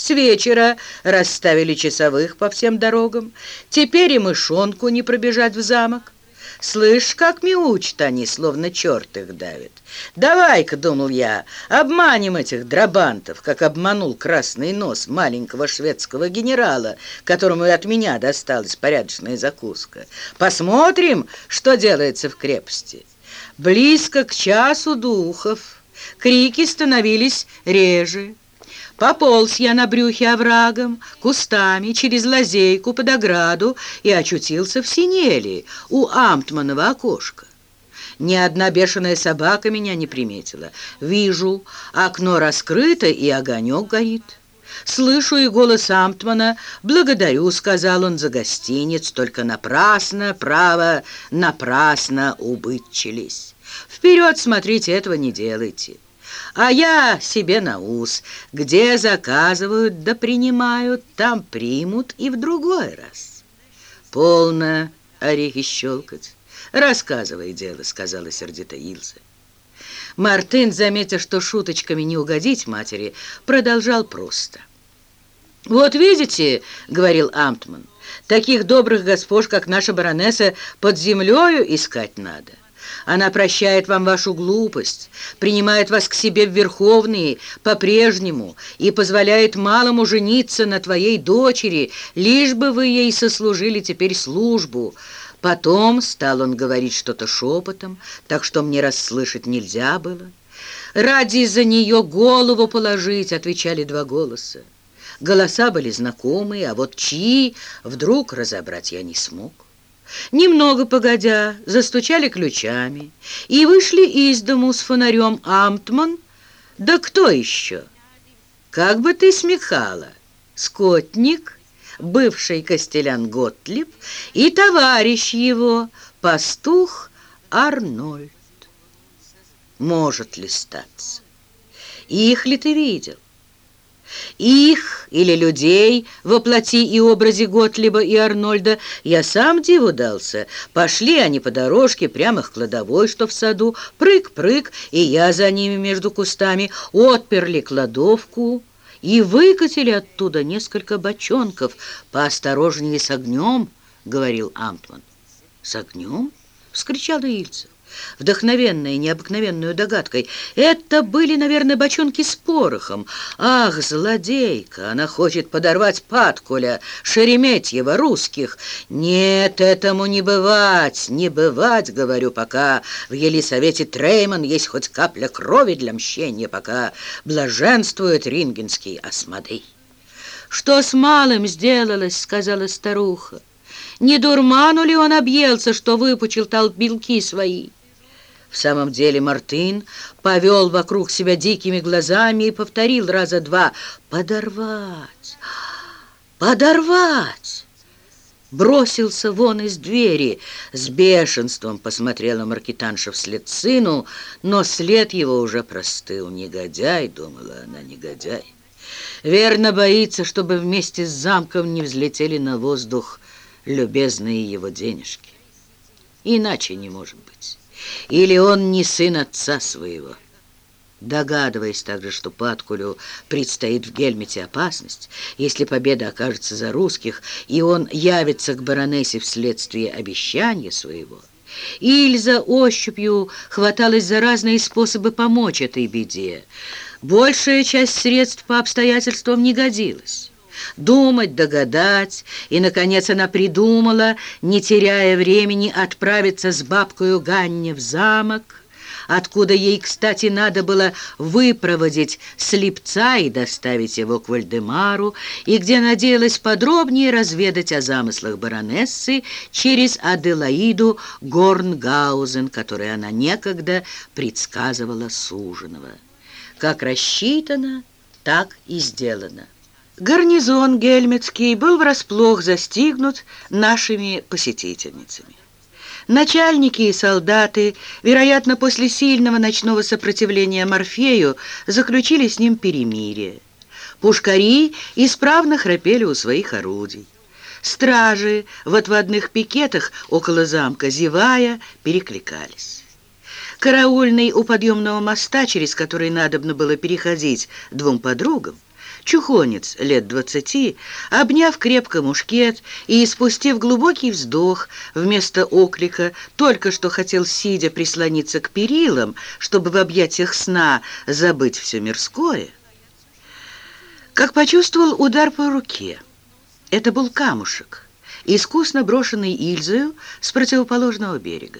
[SPEAKER 1] С вечера расставили часовых по всем дорогам. Теперь и мышонку не пробежать в замок. Слышь, как мяучат они, словно черт их давит. Давай-ка, думал я, обманем этих драбантов, как обманул красный нос маленького шведского генерала, которому и от меня досталась порядочная закуска. Посмотрим, что делается в крепости. Близко к часу духов. Крики становились реже. Пополз я на брюхе оврагом, кустами, через лазейку под ограду и очутился в синели у Амтманова окошка. Ни одна бешеная собака меня не приметила. Вижу, окно раскрыто и огонек горит. Слышу и голос Амтмана. «Благодарю», — сказал он, — «за гостиниц, только напрасно, право, напрасно убытчились. Вперед, смотрите, этого не делайте». А я себе на ус. Где заказывают да принимают, там примут и в другой раз. Полно орехи щелкать. «Рассказывай дело», — сказала сердито Илза. Мартын, заметив, что шуточками не угодить матери, продолжал просто. «Вот видите, — говорил Амтман, — таких добрых госпож, как наша баронесса, под землею искать надо. Она прощает вам вашу глупость, принимает вас к себе в Верховные по-прежнему и позволяет малому жениться на твоей дочери, лишь бы вы ей сослужили теперь службу. Потом стал он говорить что-то шепотом, так что мне расслышать нельзя было. «Ради за нее голову положить», — отвечали два голоса. Голоса были знакомые, а вот чьи вдруг разобрать я не смог. Немного погодя, застучали ключами и вышли из дому с фонарем Амтман. Да кто еще? Как бы ты смехала? Скотник, бывший костелян Готлиб и товарищ его, пастух Арнольд. Может ли статься? Их ли ты видел? Их или людей во плоти и образе Готлиба и Арнольда я сам диву дался. Пошли они по дорожке прямо к кладовой, что в саду, прыг-прыг, и я за ними между кустами, отперли кладовку и выкатили оттуда несколько бочонков. «Поосторожнее с огнем», — говорил Амтман. «С огнем?» — вскричала Ильцев вдохновенная необыкновенную догадкой. Это были, наверное, бочонки с порохом. Ах, злодейка! Она хочет подорвать Паткуля, Шереметьева, русских. Нет, этому не бывать, не бывать, говорю, пока в Елисавете Трейман есть хоть капля крови для мщения, пока блаженствует рингенский осмодей. «Что с малым сделалось?» — сказала старуха. «Не дурману ли он объелся, что выпучил толбилки свои?» В самом деле Мартын повел вокруг себя дикими глазами и повторил раза два «Подорвать! Подорвать!» Бросился вон из двери, с бешенством посмотрела Маркитанша вслед сыну, но след его уже простыл. «Негодяй!» — думала она, «негодяй!» Верно боится, чтобы вместе с замком не взлетели на воздух любезные его денежки. Иначе не может быть. Или он не сын отца своего? Догадываясь также, что Паткулю предстоит в Гельмете опасность, если победа окажется за русских, и он явится к баронессе вследствие обещания своего, Ильза ощупью хваталась за разные способы помочь этой беде. Большая часть средств по обстоятельствам не годилась думать, догадать, и, наконец, она придумала, не теряя времени, отправиться с бабкою Ганне в замок, откуда ей, кстати, надо было выпроводить слепца и доставить его к Вальдемару, и где надеялась подробнее разведать о замыслах баронессы через Аделаиду Горнгаузен, которой она некогда предсказывала суженого. Как рассчитано, так и сделано. Гарнизон гельмецкий был врасплох застигнут нашими посетительницами. Начальники и солдаты, вероятно, после сильного ночного сопротивления Морфею, заключили с ним перемирие. Пушкари исправно храпели у своих орудий. Стражи в отводных пикетах около замка, зевая, перекликались. Караульный у подъемного моста, через который надобно было переходить двум подругам, Чухонец лет двадцати, обняв крепко мушкет и испустив глубокий вздох вместо оклика, только что хотел, сидя, прислониться к перилам, чтобы в объятиях сна забыть все мирское, как почувствовал удар по руке. Это был камушек, искусно брошенный Ильзою с противоположного берега.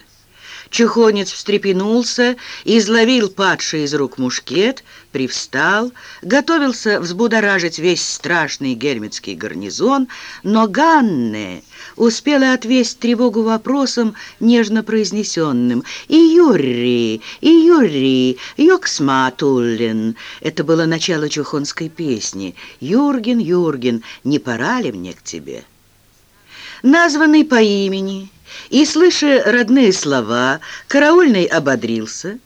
[SPEAKER 1] Чухонец встрепенулся, изловил падший из рук мушкет, привстал, готовился взбудоражить весь страшный гельмитский гарнизон, но Ганне успела отвесть тревогу вопросом, нежно произнесенным «И Юрий, и Юрий, Йоксматуллин». Это было начало чухонской песни «Юрген, Юрген, не пора ли мне к тебе?» Названный по имени и, слыша родные слова, караульный ободрился,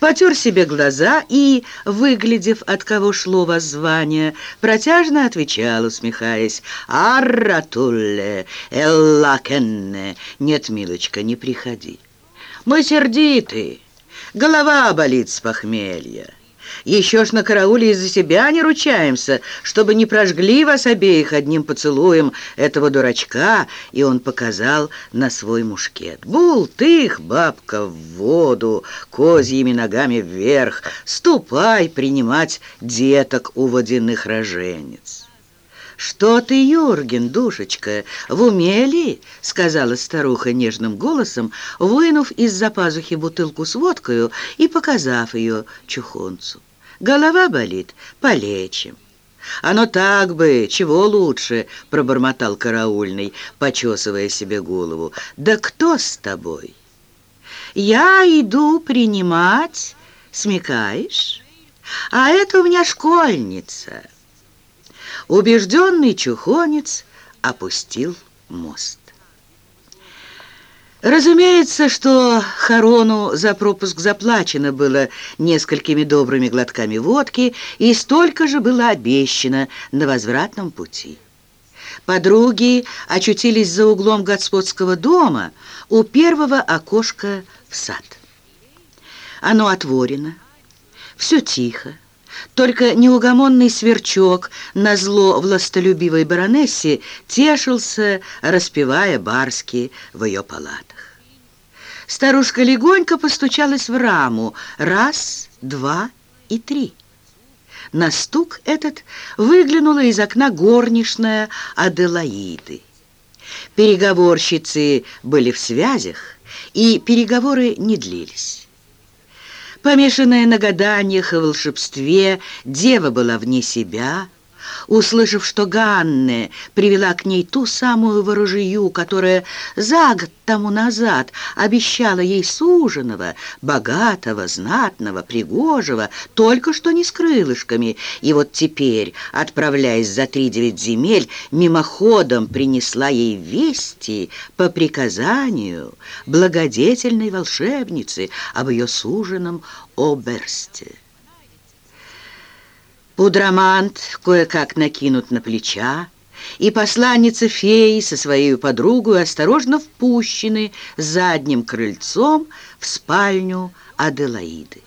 [SPEAKER 1] потер себе глаза и, выглядев, от кого шло воззвание, протяжно отвечал, усмехаясь, «Арратулле, эллакенне, нет, милочка, не приходи. Мы сердиты, голова болит с похмелья». Еще ж на карауле из-за себя не ручаемся, чтобы не прожгли вас обеих одним поцелуем этого дурачка, и он показал на свой мушкет. Бултых, бабка, в воду, козьими ногами вверх, ступай принимать деток у водяных роженец. «Что ты, Юрген, душечка, в уме ли?» — сказала старуха нежным голосом, вынув из-за пазухи бутылку с водкою и показав ее чухонцу. Голова болит? Полечим. Оно так бы, чего лучше, пробормотал караульный, почесывая себе голову. Да кто с тобой? Я иду принимать, смекаешь? А это у меня школьница. Убежденный чухонец опустил мост. Разумеется, что Харону за пропуск заплачено было несколькими добрыми глотками водки, и столько же было обещано на возвратном пути. Подруги очутились за углом господского дома у первого окошка в сад. Оно отворено, все тихо, только неугомонный сверчок на зло властолюбивой баронессе тешился, распевая барски в ее палатах. Старушка легонько постучалась в раму. Раз, два и три. На стук этот выглянула из окна горничная Аделаиды. Переговорщицы были в связях, и переговоры не длились. Помешанная на гаданиях и волшебстве, дева была вне себя, услышав, что Ганне привела к ней ту самую ворожию, которая за год тому назад обещала ей суженого, богатого, знатного, пригожего, только что не с крылышками, и вот теперь, отправляясь за три девять земель, мимоходом принесла ей вести по приказанию благодетельной волшебницы об ее суженом Оберсте. Пудромант кое-как накинут на плеча, и посланница феи со своей подругой осторожно впущены задним крыльцом в спальню Аделаиды.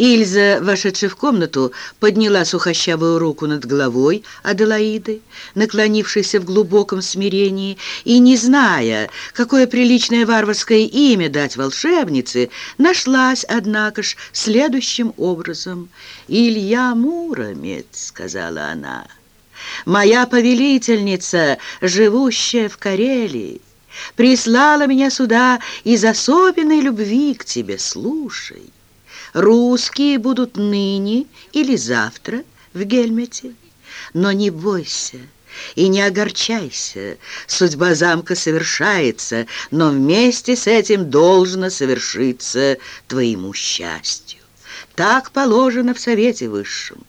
[SPEAKER 1] Ильза, вошедшая в комнату, подняла сухощавую руку над головой Аделаиды, наклонившейся в глубоком смирении, и, не зная, какое приличное варварское имя дать волшебнице, нашлась, однако ж, следующим образом. «Илья Муромец», — сказала она, — «моя повелительница, живущая в Карелии, прислала меня сюда из особенной любви к тебе, слушай». Русские будут ныне или завтра в Гельмете. Но не бойся и не огорчайся. Судьба замка совершается, но вместе с этим должно совершиться твоему счастью. Так положено в Совете Высшем.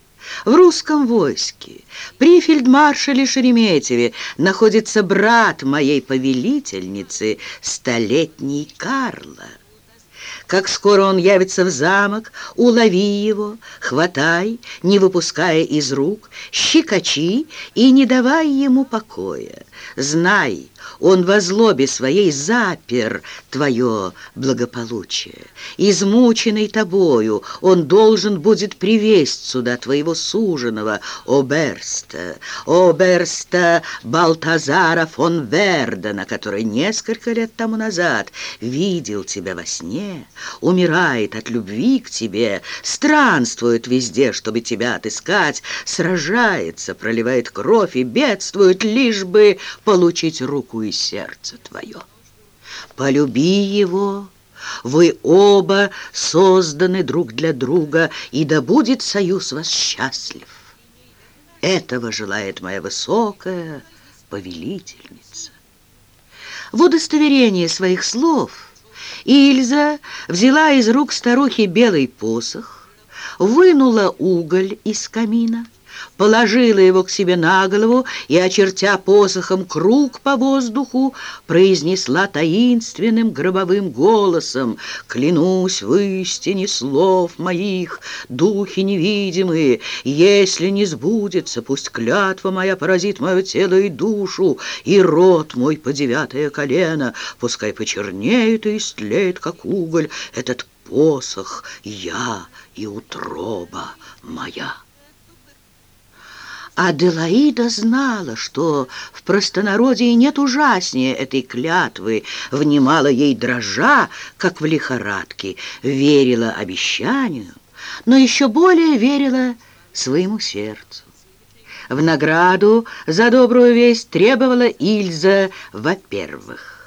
[SPEAKER 1] В русском войске при фельдмаршале Шереметьеве находится брат моей повелительницы, столетний Карла. Как скоро он явится в замок, улови его, хватай, не выпуская из рук, щекочи и не давай ему покоя. Знай, он во злобе своей запер твое благополучие. Измученный тобою, он должен будет привесть сюда твоего суженого Оберста, Оберста Балтазара фон Вердена, который несколько лет тому назад видел тебя во сне, умирает от любви к тебе, странствует везде, чтобы тебя отыскать, сражается, проливает кровь и бедствует, лишь бы получить руку и сердце твое. Полюби его, вы оба созданы друг для друга, и да будет союз вас счастлив. Этого желает моя высокая повелительница. В удостоверение своих слов Ильза взяла из рук старухи белый посох, вынула уголь из камина, положила его к себе на голову и, очертя посохом круг по воздуху, произнесла таинственным гробовым голосом «Клянусь в истине слов моих, духи невидимые, если не сбудется, пусть клятва моя поразит мое тело и душу, и рот мой по девятое колено, пускай почернеет и истлеет, как уголь, этот посох я и утроба моя». Аделаида знала, что в простонародье нет ужаснее этой клятвы, внимала ей дрожа, как в лихорадке, верила обещанию, но еще более верила своему сердцу. В награду за добрую весть требовала Ильза, во-первых,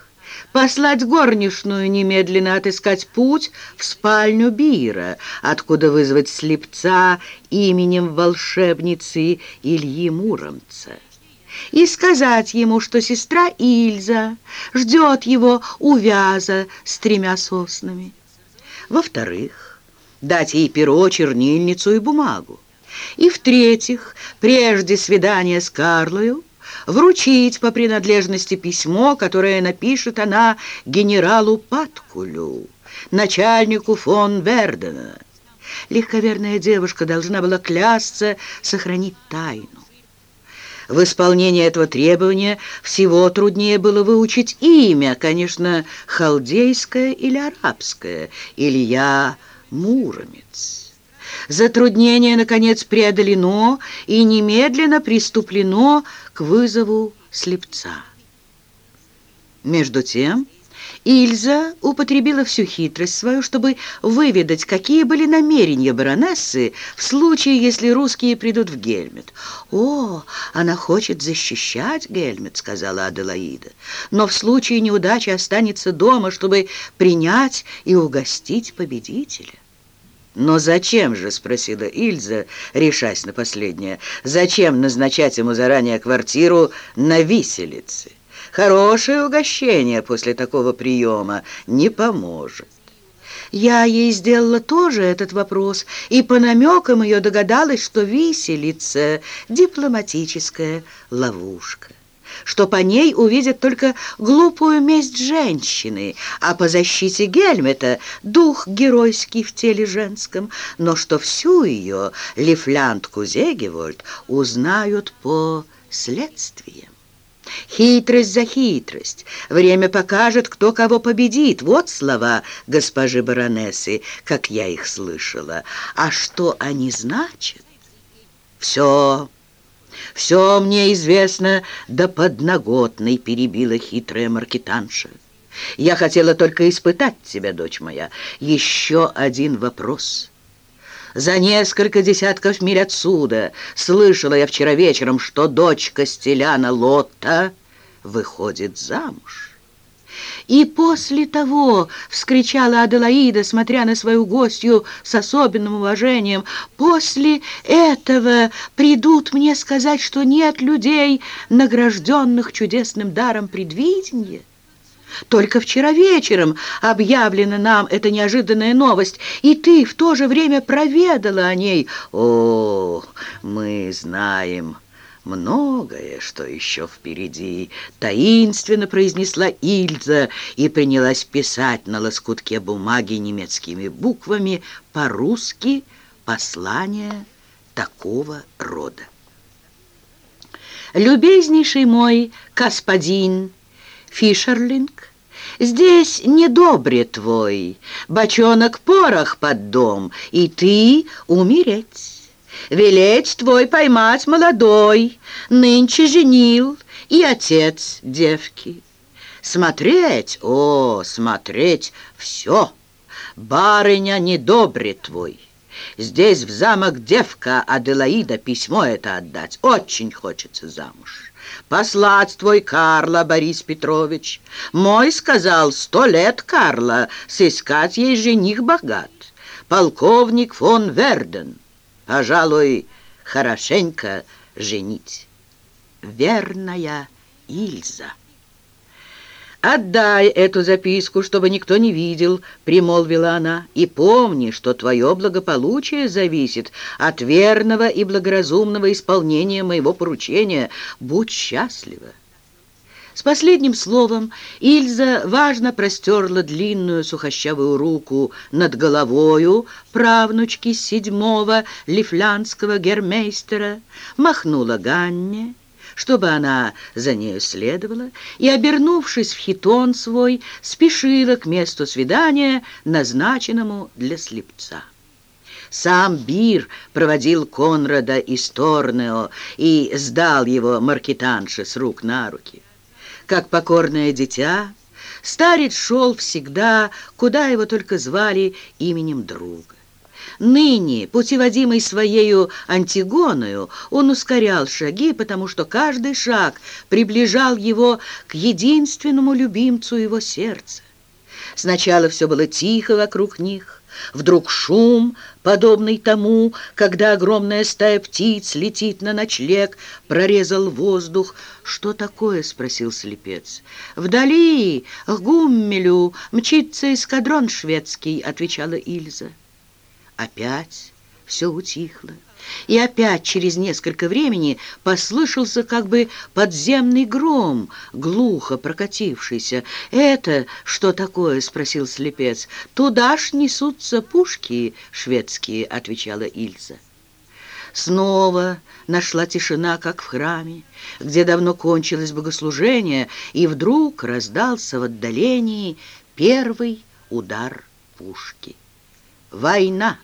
[SPEAKER 1] послать горничную немедленно отыскать путь в спальню Бира, откуда вызвать слепца именем волшебницы Ильи Муромца и сказать ему, что сестра Ильза ждет его у вяза с тремя соснами. Во-вторых, дать ей перо, чернильницу и бумагу. И в-третьих, прежде свидания с Карлою, вручить по принадлежности письмо, которое напишет она генералу Паткулю, начальнику фон Вердена. Легковерная девушка должна была клясться сохранить тайну. В исполнении этого требования всего труднее было выучить имя, конечно, халдейское или арабское, Илья Муромец. Затруднение, наконец, преодолено и немедленно приступлено к вызову слепца. Между тем, Ильза употребила всю хитрость свою, чтобы выведать, какие были намерения баронессы в случае, если русские придут в Гельмет. «О, она хочет защищать Гельмет», — сказала Аделаида, «но в случае неудачи останется дома, чтобы принять и угостить победителя». «Но зачем же?» — спросила Ильза, решась на последнее. «Зачем назначать ему заранее квартиру на виселице? Хорошее угощение после такого приема не поможет». Я ей сделала тоже этот вопрос, и по намекам ее догадалась, что виселица — дипломатическая ловушка что по ней увидят только глупую месть женщины, а по защите Гельмета дух геройский в теле женском, но что всю ее лифлянтку Зегевольд узнают по следствиям. Хитрость за хитрость. Время покажет, кто кого победит. Вот слова госпожи баронессы, как я их слышала. А что они значат? Все «Все мне известно, да подноготной», — перебила хитрая маркетанша. «Я хотела только испытать тебя, дочь моя. Еще один вопрос». За несколько десятков миль отсюда слышала я вчера вечером, что дочка Стеляна Лотта выходит замуж. И после того, — вскричала Аделаида, смотря на свою гостью с особенным уважением, — после этого придут мне сказать, что нет людей, награжденных чудесным даром предвидения. Только вчера вечером объявлена нам эта неожиданная новость, и ты в то же время проведала о ней. О, мы знаем многое, что еще впереди, таинственно произнесла Ильза и принялась писать на лоскутке бумаги немецкими буквами по-русски послание такого рода. «Любезнейший мой господин Фишерлинг, здесь недобре твой, бочонок порох под дом, и ты умереть». Велеть твой поймать молодой, Нынче женил и отец девки. Смотреть, о, смотреть все, Барыня недобре твой. Здесь в замок девка Аделаида письмо это отдать. Очень хочется замуж. Послать твой Карла, Борис Петрович. Мой сказал, сто лет Карла, сыскать ей жених богат. Полковник фон Верден пожалуй, хорошенько женить. Верная Ильза. «Отдай эту записку, чтобы никто не видел», — примолвила она, «и помни, что твое благополучие зависит от верного и благоразумного исполнения моего поручения. Будь счастлива». С последним словом Ильза важно простерла длинную сухощавую руку над головою правнучки седьмого лифлянского гермейстера, махнула Ганне, чтобы она за нею следовала, и, обернувшись в хитон свой, спешила к месту свидания, назначенному для слепца. Сам Бир проводил Конрада из Торнео и сдал его маркетанше с рук на руки как покорное дитя, старец шел всегда, куда его только звали именем друга. Ныне, путеводимый своею Антигоною, он ускорял шаги, потому что каждый шаг приближал его к единственному любимцу его сердца. Сначала все было тихо вокруг них, Вдруг шум, подобный тому, когда огромная стая птиц летит на ночлег, прорезал воздух. «Что такое?» — спросил слепец. «Вдали, к Гуммелю, мчится эскадрон шведский», — отвечала Ильза. Опять все утихло. И опять через несколько времени послышался как бы подземный гром, глухо прокатившийся. «Это что такое?» — спросил слепец. «Туда ж несутся пушки шведские», — отвечала Ильза. Снова нашла тишина, как в храме, где давно кончилось богослужение, и вдруг раздался в отдалении первый удар пушки. «Война!»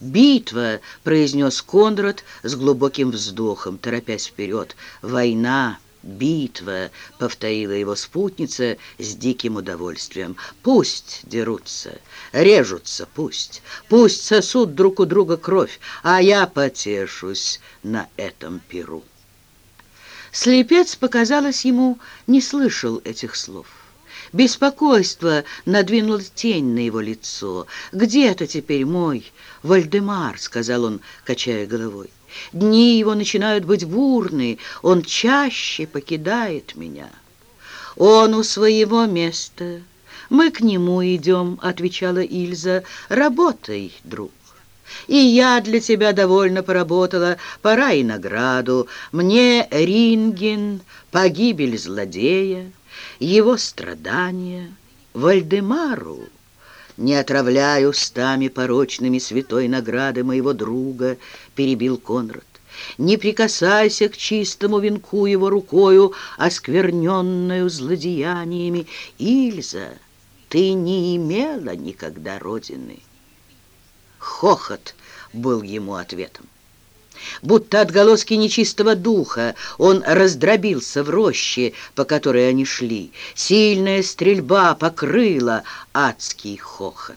[SPEAKER 1] «Битва!» — произнес Кондрат с глубоким вздохом, торопясь вперед. «Война!» «Битва!» — повторила его спутница с диким удовольствием. «Пусть дерутся, режутся, пусть, пусть сосут друг у друга кровь, а я потешусь на этом перу». Слепец, показалось ему, не слышал этих слов. Беспокойство надвинуло тень на его лицо. «Где-то теперь мой Вальдемар», — сказал он, качая головой. «Дни его начинают быть бурны, он чаще покидает меня. Он у своего места. Мы к нему идем», — отвечала Ильза. «Работай, друг». И я для тебя довольно поработала, пора и награду. Мне Ринген, погибель злодея его страдания, Вальдемару. Не отравляй устами порочными святой награды моего друга, перебил Конрад. Не прикасайся к чистому венку его рукою, оскверненную злодеяниями. Ильза, ты не имела никогда родины. Хохот был ему ответом. Будто отголоски нечистого духа он раздробился в роще, по которой они шли. Сильная стрельба покрыла адский хохот.